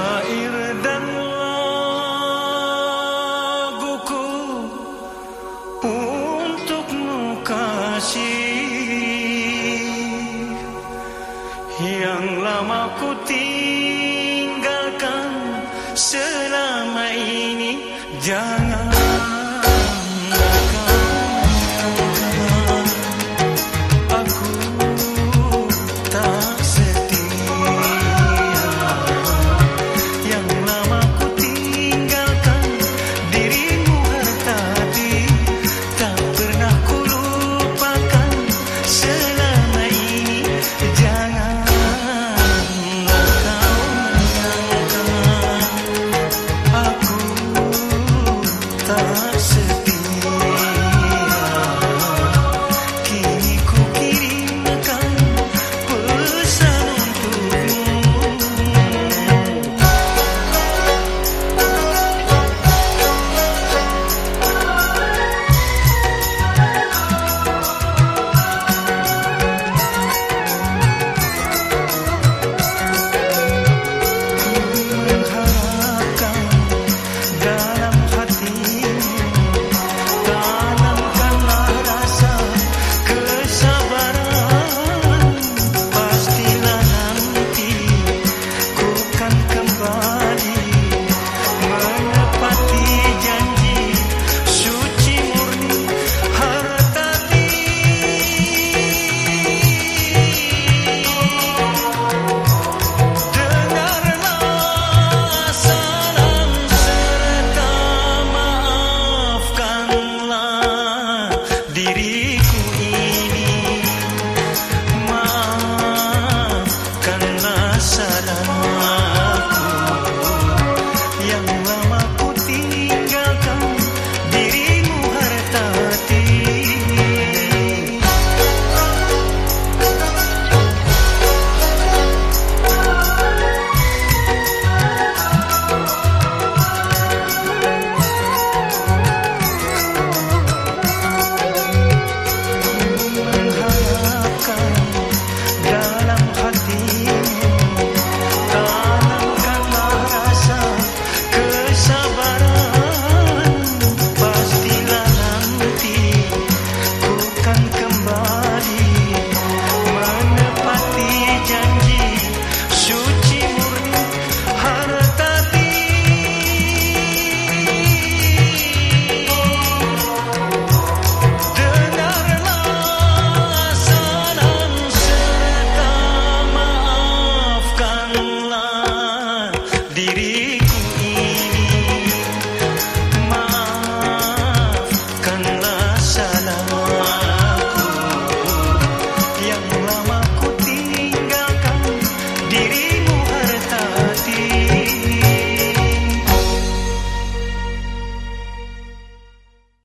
syair dan laguku untukmu kasih yang lama ku tinggalkan. diri